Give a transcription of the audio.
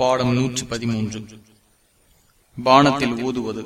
பாடம் நூற்றி பதிமூன்று. பானத்தில் ஊதுவது.